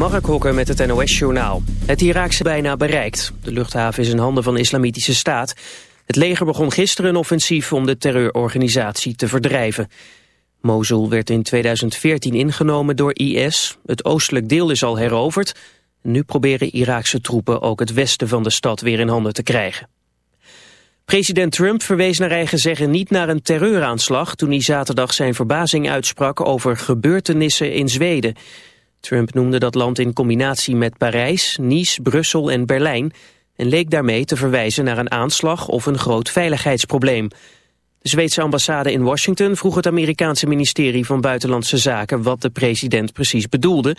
Mark Hokker met het NOS-journaal. Het Iraakse bijna bereikt. De luchthaven is in handen van de Islamitische Staat. Het leger begon gisteren een offensief om de terreurorganisatie te verdrijven. Mosul werd in 2014 ingenomen door IS. Het oostelijk deel is al heroverd. Nu proberen Iraakse troepen ook het westen van de stad weer in handen te krijgen. President Trump verwees naar eigen zeggen niet naar een terreuraanslag... toen hij zaterdag zijn verbazing uitsprak over gebeurtenissen in Zweden. Trump noemde dat land in combinatie met Parijs, Nice, Brussel en Berlijn... en leek daarmee te verwijzen naar een aanslag of een groot veiligheidsprobleem. De Zweedse ambassade in Washington vroeg het Amerikaanse ministerie van Buitenlandse Zaken... wat de president precies bedoelde...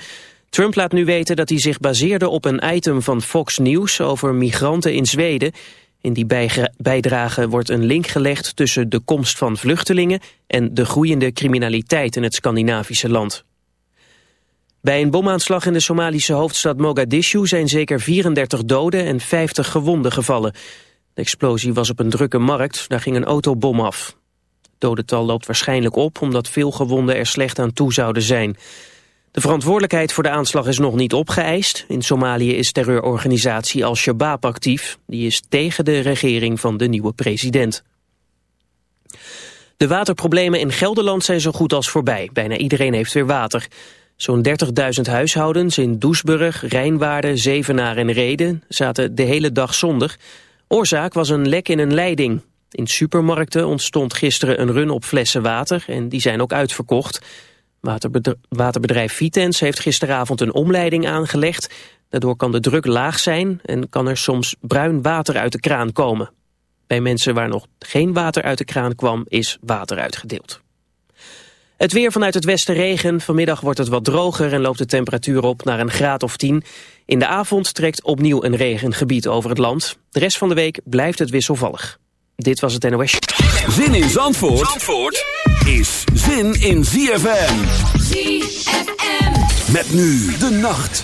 Trump laat nu weten dat hij zich baseerde op een item van Fox News over migranten in Zweden. In die bijdrage wordt een link gelegd tussen de komst van vluchtelingen en de groeiende criminaliteit in het Scandinavische land. Bij een bomaanslag in de Somalische hoofdstad Mogadishu zijn zeker 34 doden en 50 gewonden gevallen. De explosie was op een drukke markt, daar ging een autobom af. Het dodental loopt waarschijnlijk op omdat veel gewonden er slecht aan toe zouden zijn. De verantwoordelijkheid voor de aanslag is nog niet opgeëist. In Somalië is terreurorganisatie Al-Shabaab actief. Die is tegen de regering van de nieuwe president. De waterproblemen in Gelderland zijn zo goed als voorbij. Bijna iedereen heeft weer water. Zo'n 30.000 huishoudens in Doesburg, Rijnwaarden, Zevenaar en Reden zaten de hele dag zonder. Oorzaak was een lek in een leiding. In supermarkten ontstond gisteren een run op flessen water en die zijn ook uitverkocht. Waterbedrijf Vitens heeft gisteravond een omleiding aangelegd. Daardoor kan de druk laag zijn en kan er soms bruin water uit de kraan komen. Bij mensen waar nog geen water uit de kraan kwam is water uitgedeeld. Het weer vanuit het westen regen. Vanmiddag wordt het wat droger en loopt de temperatuur op naar een graad of 10. In de avond trekt opnieuw een regengebied over het land. De rest van de week blijft het wisselvallig. Dit was het NOS. Zin in Zandvoort, Zandvoort is zin in ZFM. ZFM. Met nu de nacht.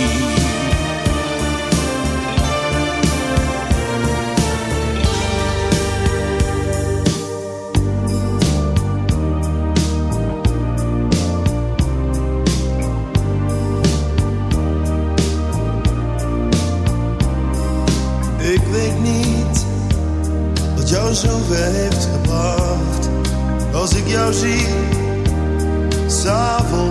Jou zie, s'avonds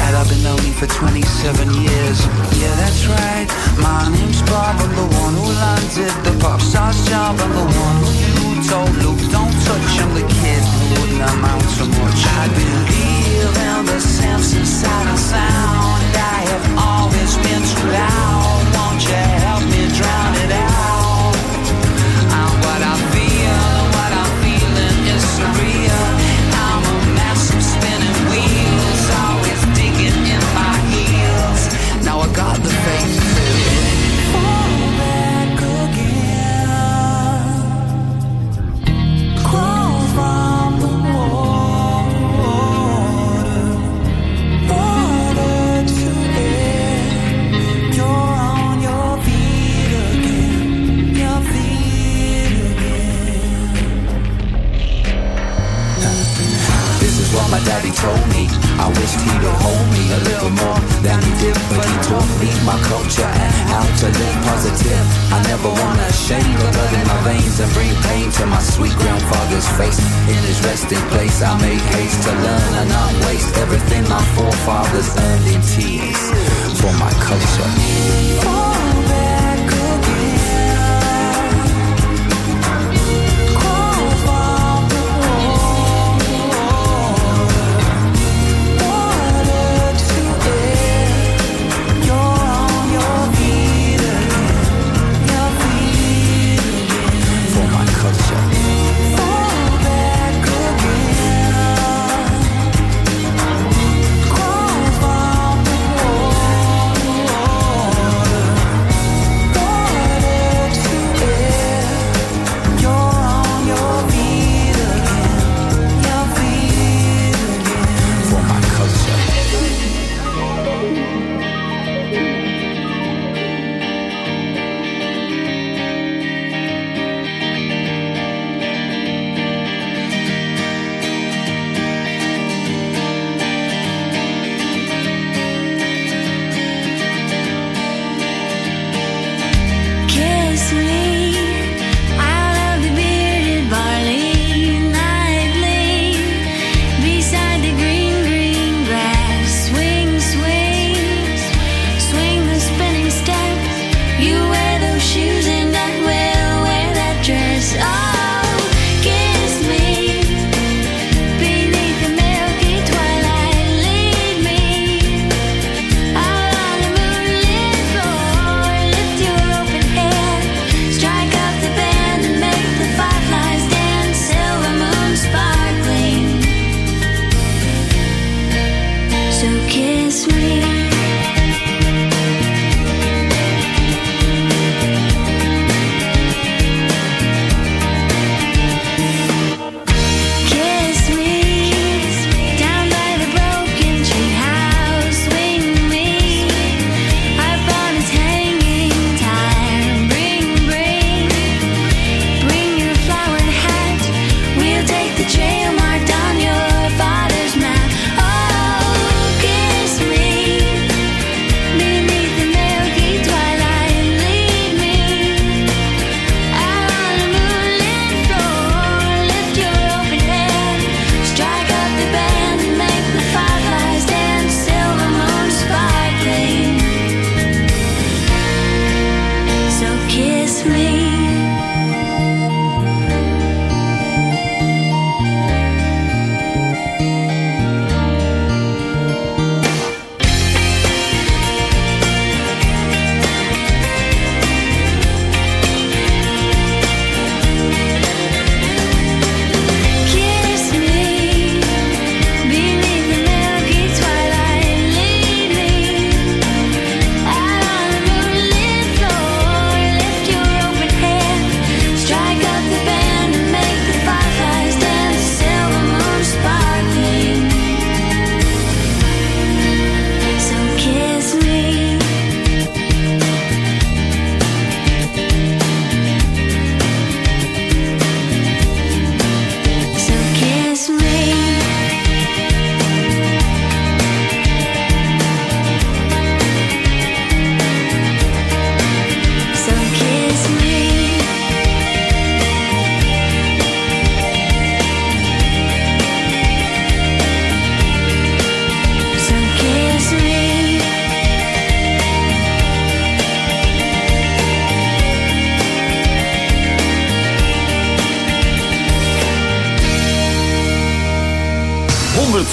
Dad, I've been lonely for 27 years. Yeah, that's right. My name's Bob. I'm the one who landed the pop star's job. I'm the one who you told Luke, don't touch. I'm the kid who wouldn't amount to much. I believe in the Samson sight of sound. I have always been too loud. Won't you help me drown it out?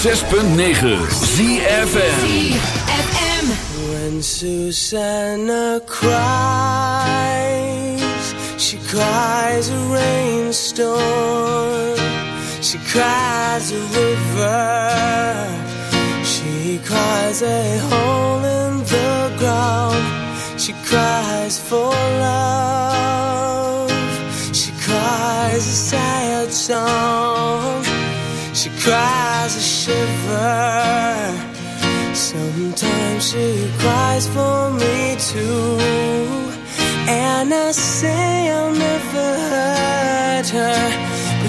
6.9 ZFM ZFM When Susanna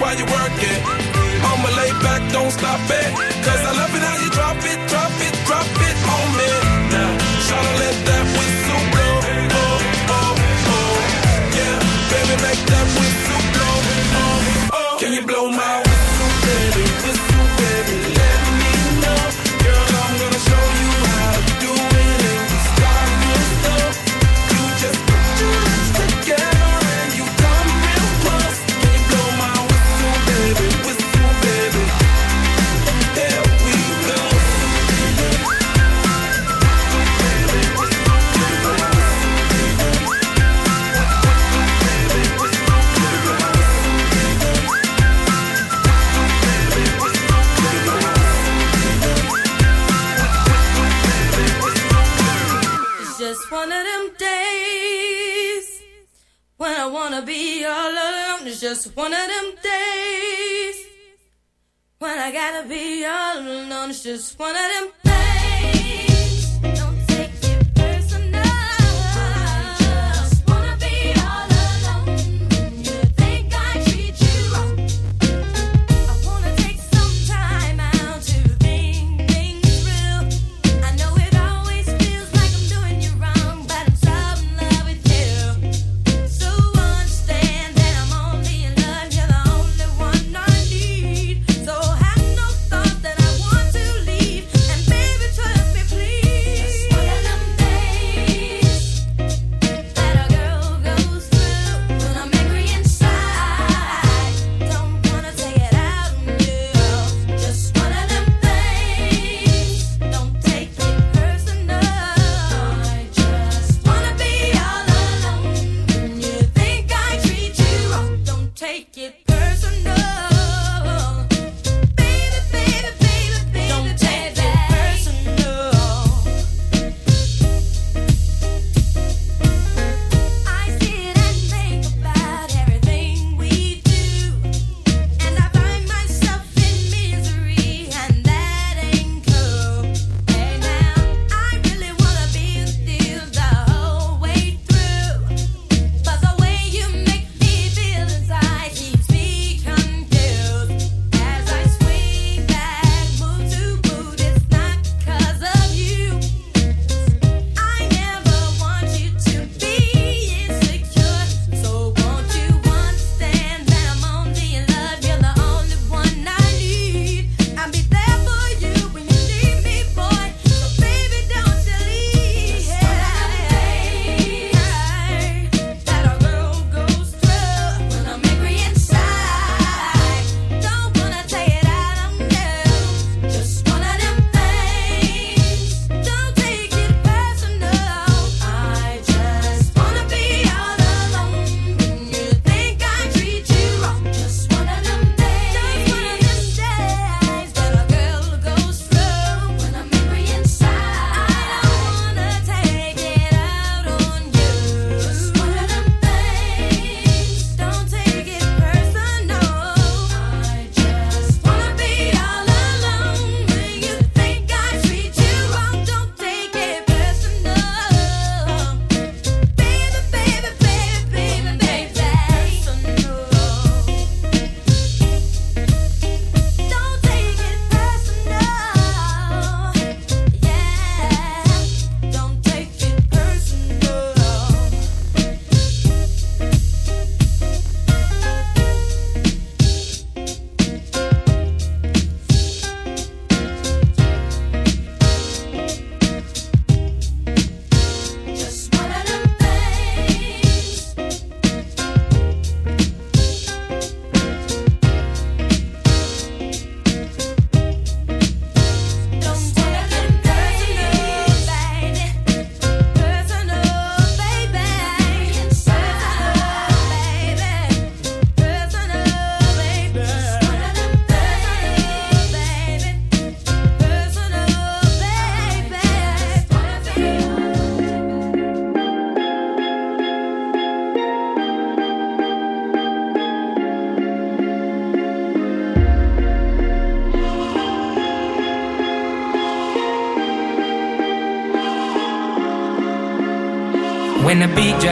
while you're working, I'ma lay back, don't stop it. Cause I love it how you drop it, drop it, drop it on me. just one of them days when I gotta be alone. It's just one of them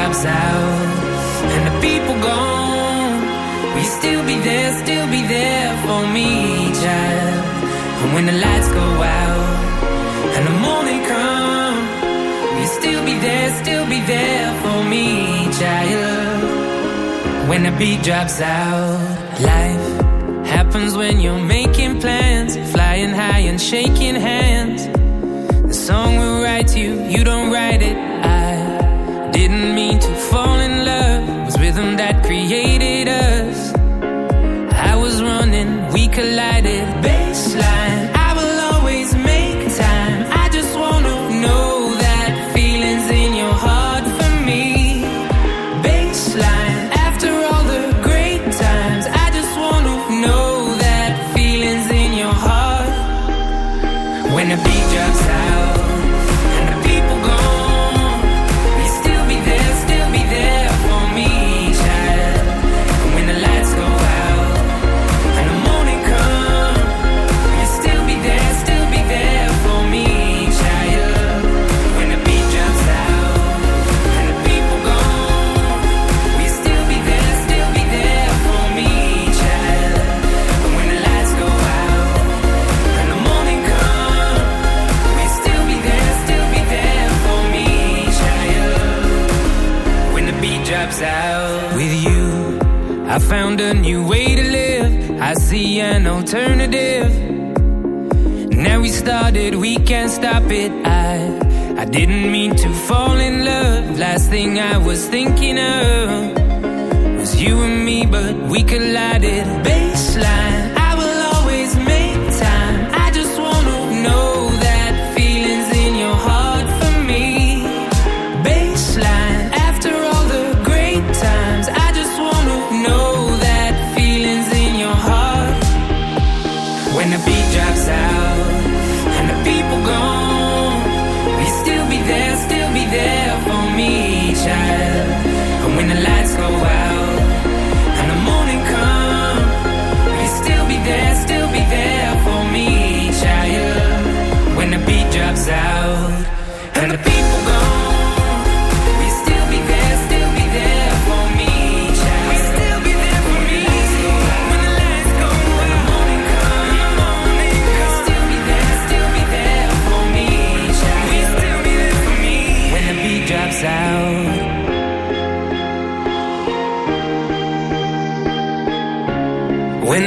lights out and the people gone. Will you still be there, still be there for me, child? And when the lights go out and the morning comes, will you still be there, still be there for me, child? When the beat drops out, life happens when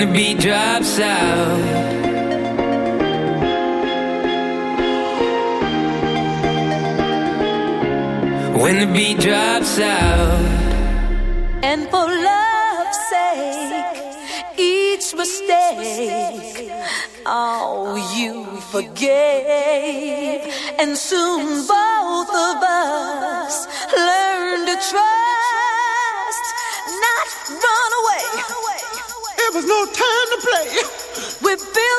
the beat drops out. When the beat drops out. And for love's sake Each mistake Oh, you forgave And soon no time to play with this.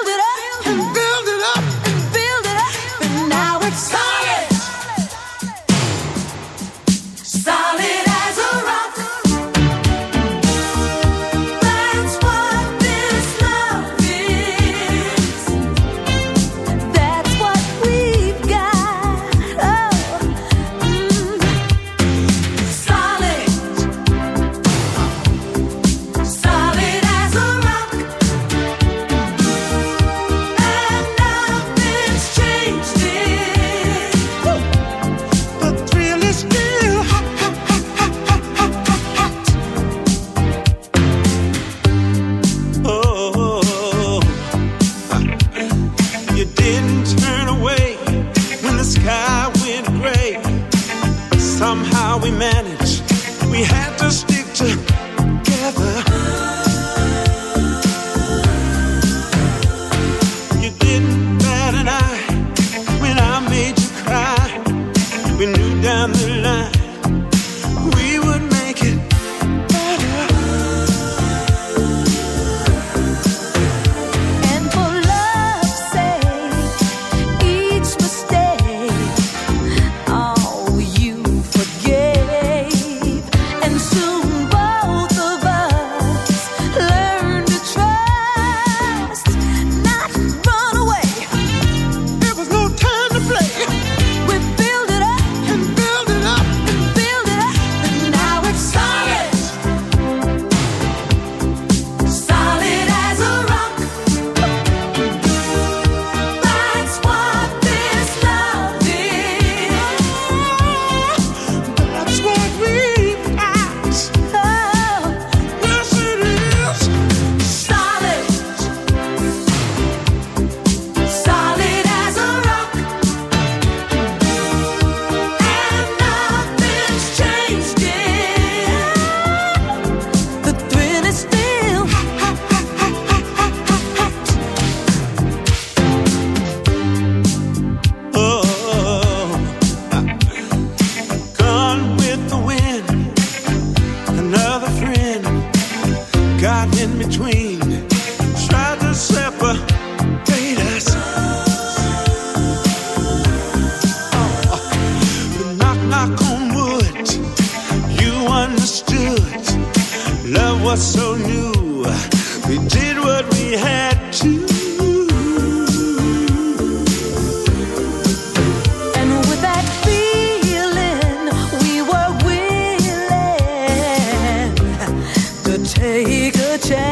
chance.